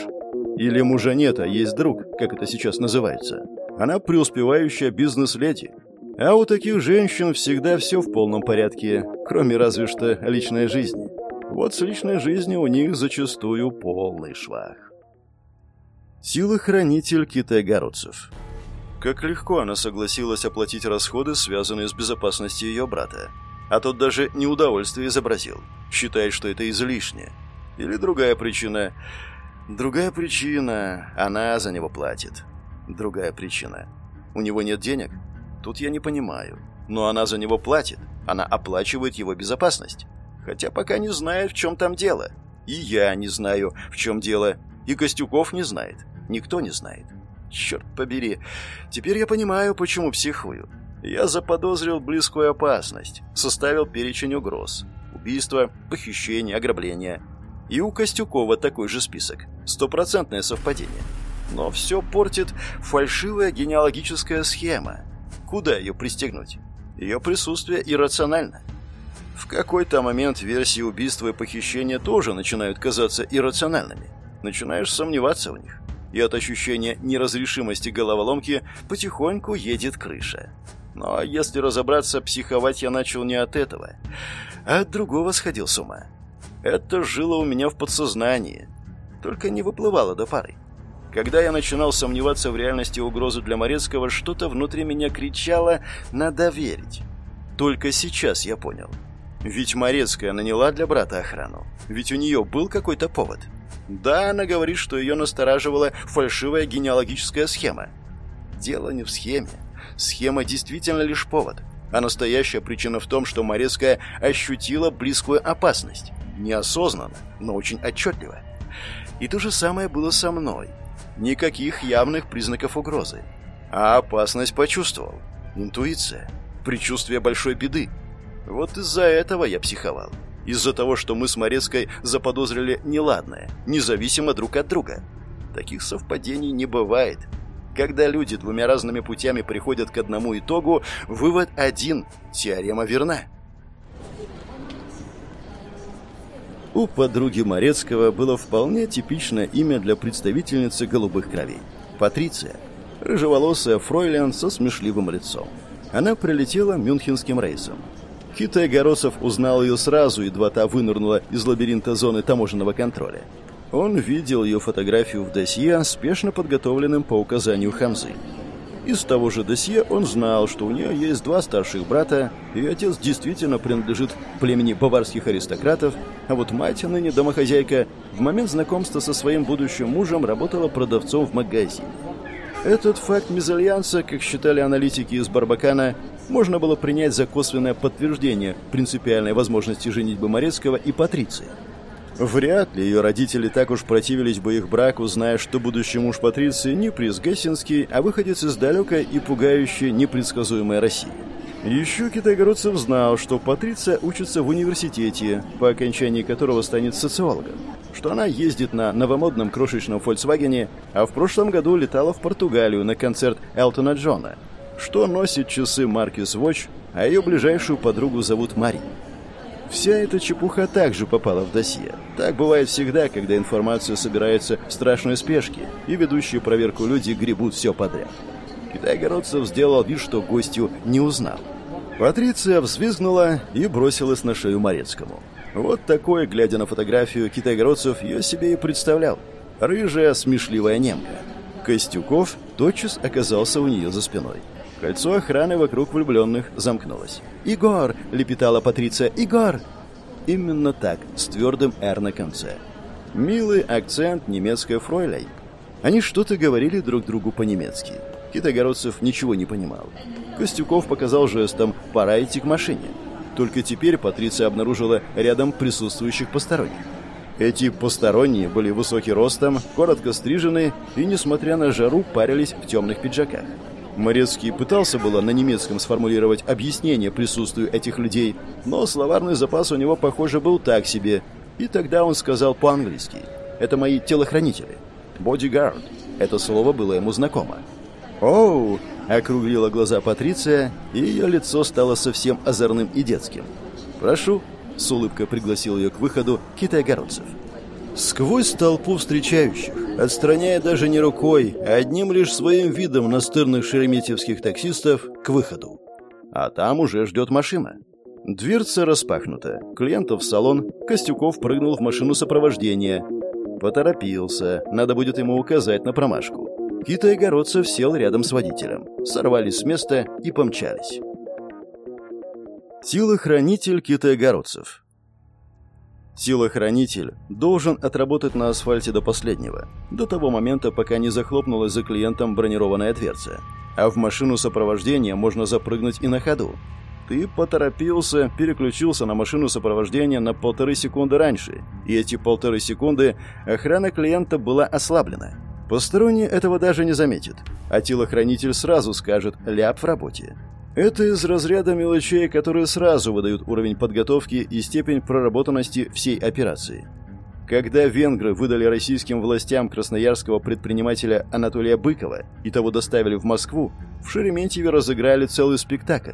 Или мужа нет, а есть друг, как это сейчас называется. Она преуспевающая бизнес-леди. А у таких женщин всегда все в полном порядке, кроме разве что личной жизни. Вот с личной жизнью у них зачастую полный швах. Телохранитель китайгородцев. Как легко она согласилась оплатить расходы, связанные с безопасностью ее брата. А тот даже неудовольствие изобразил, считая, что это излишне. Или другая причина. Другая причина. Она за него платит. Другая причина. У него нет денег? Тут я не понимаю. Но она за него платит. Она оплачивает его безопасность. Хотя пока не знает, в чем там дело. И я не знаю, в чем дело. И Костюков не знает. Никто не знает. Черт побери. Теперь я понимаю, почему психую. Я заподозрил близкую опасность. Составил перечень угроз. Убийство, похищение, ограбление. И у Костюкова такой же список. Стопроцентное совпадение. Но все портит фальшивая генеалогическая схема. Куда ее пристегнуть? Ее присутствие иррационально. В какой-то момент версии убийства и похищения тоже начинают казаться иррациональными. Начинаешь сомневаться в них. И от ощущения неразрешимости головоломки потихоньку едет крыша. Но если разобраться, психовать я начал не от этого, а от другого сходил с ума. Это жило у меня в подсознании, только не выплывало до пары. Когда я начинал сомневаться в реальности угрозы для Морецкого, что-то внутри меня кричало «надо верить». Только сейчас я понял. Ведь Морецкая наняла для брата охрану. Ведь у нее был какой-то повод. Да, она говорит, что ее настораживала фальшивая генеалогическая схема. Дело не в схеме. Схема действительно лишь повод. А настоящая причина в том, что Морецкая ощутила близкую опасность. Неосознанно, но очень отчетливо. И то же самое было со мной. Никаких явных признаков угрозы. А опасность почувствовал. Интуиция. Предчувствие большой беды. Вот из-за этого я психовал. Из-за того, что мы с Морецкой заподозрили неладное, независимо друг от друга. Таких совпадений не бывает. Когда люди двумя разными путями приходят к одному итогу, вывод один – теорема верна. У подруги Морецкого было вполне типичное имя для представительницы голубых кровей – Патриция. Рыжеволосая фройлен со смешливым лицом. Она прилетела мюнхенским рейсом. Китай Горосов узнал ее сразу, едва та вынырнула из лабиринта зоны таможенного контроля. Он видел ее фотографию в досье, спешно подготовленным по указанию Хамзы. Из того же досье он знал, что у нее есть два старших брата, и отец действительно принадлежит племени баварских аристократов, а вот мать, ныне домохозяйка, в момент знакомства со своим будущим мужем работала продавцом в магазине. Этот факт мезальянса, как считали аналитики из Барбакана, можно было принять за косвенное подтверждение принципиальной возможности женитьбы Морецкого и Патриции. Вряд ли ее родители так уж противились бы их браку, зная, что будущий муж Патриции не приз Гессенский, а выходец из далекой и пугающей непредсказуемой России. Еще Китайгородцев знал, что Патриция учится в университете, по окончании которого станет социологом, что она ездит на новомодном крошечном «Фольксвагене», а в прошлом году летала в Португалию на концерт Элтона Джона, что носит часы марки Swatch, а ее ближайшую подругу зовут Мари. Вся эта чепуха также попала в досье. Так бывает всегда, когда информация собирается в страшной спешке, и ведущие проверку люди гребут все подряд. Китай-городцев сделал вид, что гостю не узнал. Патриция взвизгнула и бросилась на шею Морецкому. Вот такой, глядя на фотографию китайгородцев, ее себе и представлял. Рыжая, смешливая немка. Костюков тотчас оказался у нее за спиной. Кольцо охраны вокруг влюбленных замкнулось. «Игор!» — лепетала Патриция. «Игор!» Именно так, с твердым «р» на конце. Милый акцент немецкой фройлей. Они что-то говорили друг другу по-немецки. Китогородцев ничего не понимал. Костюков показал жестом «пора идти к машине». Только теперь Патриция обнаружила рядом присутствующих посторонних. Эти посторонние были высоки ростом, коротко стрижены и, несмотря на жару, парились в темных пиджаках. Морецкий пытался было на немецком сформулировать объяснение присутствию этих людей, но словарный запас у него, похоже, был так себе. И тогда он сказал по-английски «Это мои телохранители». «Bodyguard». Это слово было ему знакомо. «Оу!» — округлила глаза Патриция, и ее лицо стало совсем озорным и детским. «Прошу», — с улыбкой пригласил ее к выходу китайгородцев. Сквозь толпу встречающих, отстраняя даже не рукой, а одним лишь своим видом настырных шереметьевских таксистов, к выходу. А там уже ждет машина. Дверца распахнута. Клиентов в салон. Костюков прыгнул в машину сопровождения. Поторопился. Надо будет ему указать на промашку. Китай-городцев сел рядом с водителем. Сорвались с места и помчались. Телохранитель Китай-городцев. Телохранитель должен отработать на асфальте до последнего, до того момента, пока не захлопнулась за клиентом бронированная дверца. А в машину сопровождения можно запрыгнуть и на ходу. Ты поторопился, переключился на машину сопровождения на полторы секунды раньше, и эти полторы секунды охрана клиента была ослаблена. Посторонний этого даже не заметит, а телохранитель сразу скажет «ляп в работе». Это из разряда мелочей, которые сразу выдают уровень подготовки и степень проработанности всей операции. Когда венгры выдали российским властям красноярского предпринимателя Анатолия Быкова и того доставили в Москву, в Шереметьеве разыграли целый спектакль.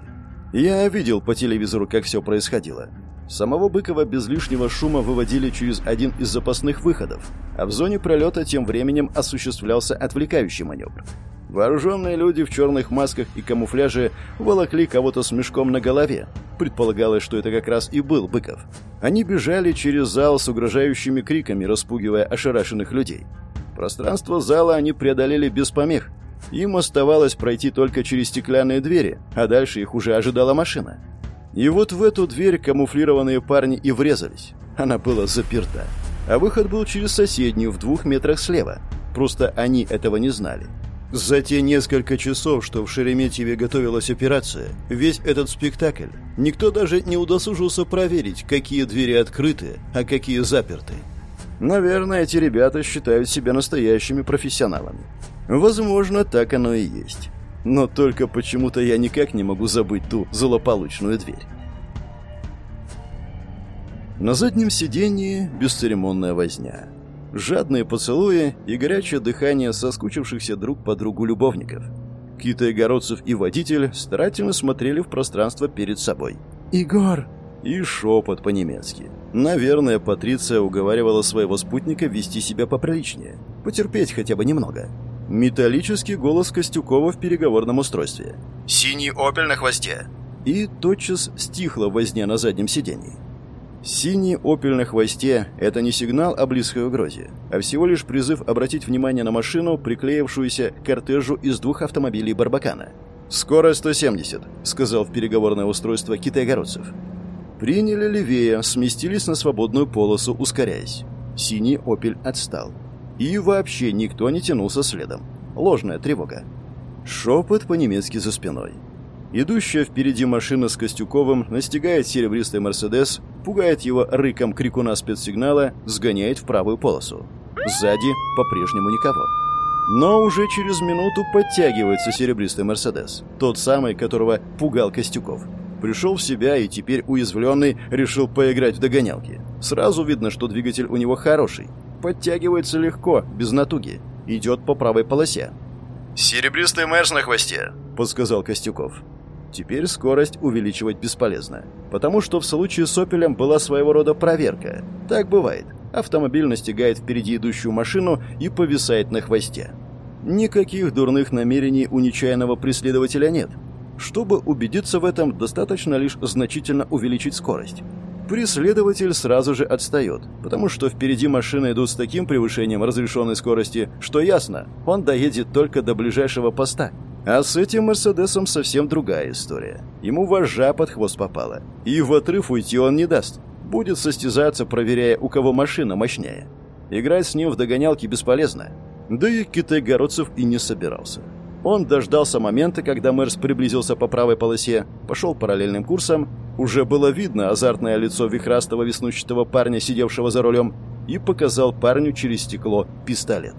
Я видел по телевизору, как все происходило. Самого Быкова без лишнего шума выводили через один из запасных выходов, а в зоне пролета тем временем осуществлялся отвлекающий маневр. Вооруженные люди в черных масках и камуфляже волокли кого-то с мешком на голове. Предполагалось, что это как раз и был Быков. Они бежали через зал с угрожающими криками, распугивая ошарашенных людей. Пространство зала они преодолели без помех. Им оставалось пройти только через стеклянные двери, а дальше их уже ожидала машина. И вот в эту дверь камуфлированные парни и врезались. Она была заперта. А выход был через соседнюю в двух метрах слева. Просто они этого не знали. За те несколько часов, что в Шереметьеве готовилась операция, весь этот спектакль, никто даже не удосужился проверить, какие двери открыты, а какие заперты. Наверное, эти ребята считают себя настоящими профессионалами. Возможно, так оно и есть. Но только почему-то я никак не могу забыть ту злополучную дверь. На заднем сиденье бесцеремонная возня жадные поцелуи и горячее дыхание соскучившихся друг по другу любовников. Китайгородцев и водитель старательно смотрели в пространство перед собой. «Игорь!» И шепот по-немецки. Наверное, Патриция уговаривала своего спутника вести себя поприличнее. Потерпеть хотя бы немного. Металлический голос Костюкова в переговорном устройстве. «Синий опель на хвосте!» И тотчас стихла возня на заднем сиденье. Синий «Опель» на хвосте – это не сигнал о близкой угрозе, а всего лишь призыв обратить внимание на машину, приклеившуюся к кортежу из двух автомобилей «Барбакана». «Скорость 170», – сказал в переговорное устройство китайгородцев. Приняли левее, сместились на свободную полосу, ускоряясь. Синий «Опель» отстал. И вообще никто не тянулся следом. Ложная тревога. Шепот по-немецки за спиной. Идущая впереди машина с Костюковым настигает серебристый «Мерседес», пугает его рыком крикуна спецсигнала, сгоняет в правую полосу. Сзади по-прежнему никого. Но уже через минуту подтягивается серебристый «Мерседес», тот самый, которого пугал Костюков. Пришел в себя и теперь уязвленный решил поиграть в догонялки. Сразу видно, что двигатель у него хороший. Подтягивается легко, без натуги. Идет по правой полосе. «Серебристый Мерс на хвосте», — подсказал Костюков. Теперь скорость увеличивать бесполезно, потому что в случае с «Опелем» была своего рода проверка. Так бывает. Автомобиль настигает впереди идущую машину и повисает на хвосте. Никаких дурных намерений у нечаянного преследователя нет. Чтобы убедиться в этом, достаточно лишь значительно увеличить скорость. Преследователь сразу же отстает, потому что впереди машины идут с таким превышением разрешенной скорости, что ясно, он доедет только до ближайшего поста – а с этим Мерседесом совсем другая история. Ему вожжа под хвост попала. И в отрыв уйти он не даст. Будет состязаться, проверяя, у кого машина мощнее. Играть с ним в догонялки бесполезно. Да и Китай-Городцев и не собирался. Он дождался момента, когда Мерс приблизился по правой полосе, пошел параллельным курсом, уже было видно азартное лицо вихрастого веснущатого парня, сидевшего за рулем, и показал парню через стекло пистолет.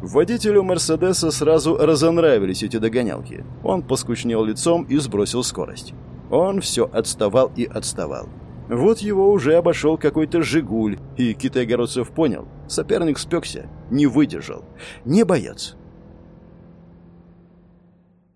Водителю «Мерседеса» сразу разонравились эти догонялки. Он поскучнел лицом и сбросил скорость. Он все отставал и отставал. Вот его уже обошел какой-то «Жигуль», и Китай-Городцев понял. Соперник спекся, не выдержал. Не боец.